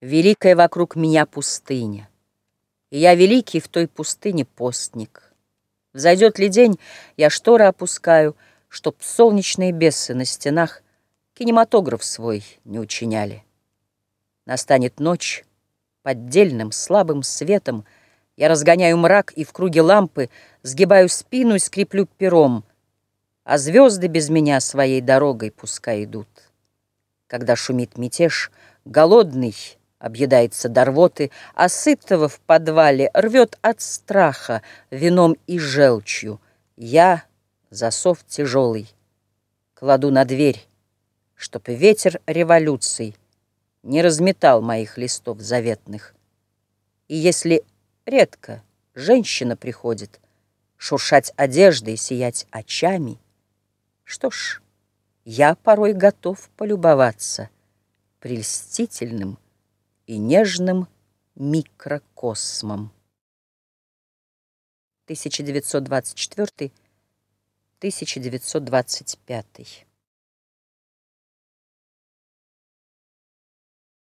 Великая вокруг меня пустыня, И я великий в той пустыне постник. Взойдет ли день, я шторы опускаю, Чтоб солнечные бесы на стенах Кинематограф свой не учиняли. Настанет ночь, поддельным слабым светом Я разгоняю мрак и в круге лампы Сгибаю спину и скреплю пером, А звезды без меня своей дорогой пускай идут. Когда шумит мятеж, голодный объедается до рвоты, А сытого в подвале рвет от страха Вином и желчью. Я, засов тяжелый, Кладу на дверь, чтоб ветер революций Не разметал моих листов заветных. И если редко женщина приходит Шуршать одеждой, сиять очами, Что ж, я порой готов полюбоваться Прельстительным и нежным микрокосмом. 1924-1925